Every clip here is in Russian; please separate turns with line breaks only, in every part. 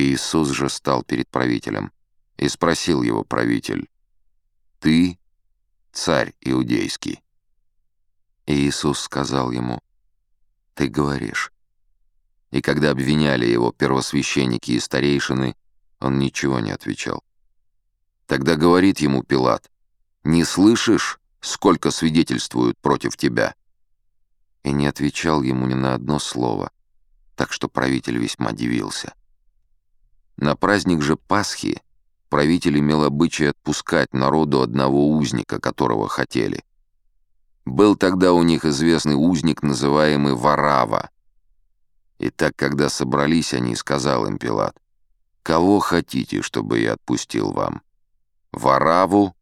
Иисус же стал перед правителем, и спросил его правитель, «Ты царь иудейский?» И Иисус сказал ему, «Ты говоришь». И когда обвиняли его первосвященники и старейшины, он ничего не отвечал. Тогда говорит ему Пилат, «Не слышишь, сколько свидетельствуют против тебя?» И не отвечал ему ни на одно слово, так что правитель весьма дивился. На праздник же Пасхи правитель имел обычай отпускать народу одного узника, которого хотели. Был тогда у них известный узник, называемый Варава. И так, когда собрались они, сказал им Пилат, «Кого хотите, чтобы я отпустил вам? Вараву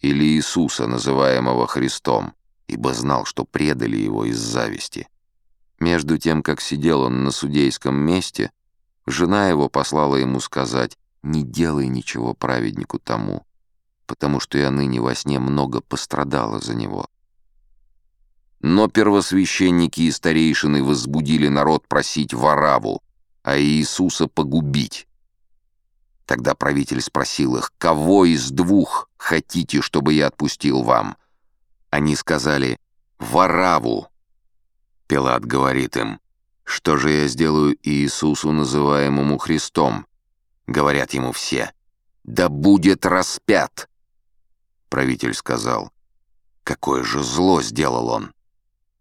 или Иисуса, называемого Христом?» ибо знал, что предали его из зависти. Между тем, как сидел он на судейском месте, жена его послала ему сказать, «Не делай ничего праведнику тому, потому что я ныне во сне много пострадала за него». Но первосвященники и старейшины возбудили народ просить Вараву, а Иисуса погубить. Тогда правитель спросил их, «Кого из двух хотите, чтобы я отпустил вам?» Они сказали «Вараву». Пилат говорит им, «Что же я сделаю Иисусу, называемому Христом?» Говорят ему все, «Да будет распят!» Правитель сказал, «Какое же зло сделал он!»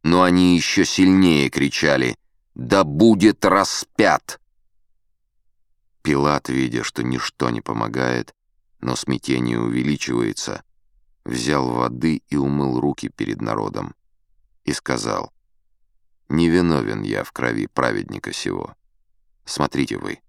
Но они еще сильнее кричали, «Да будет распят!» Пилат, видя, что ничто не помогает, но смятение увеличивается, взял воды и умыл руки перед народом и сказал, «Не виновен я в крови праведника сего. Смотрите вы,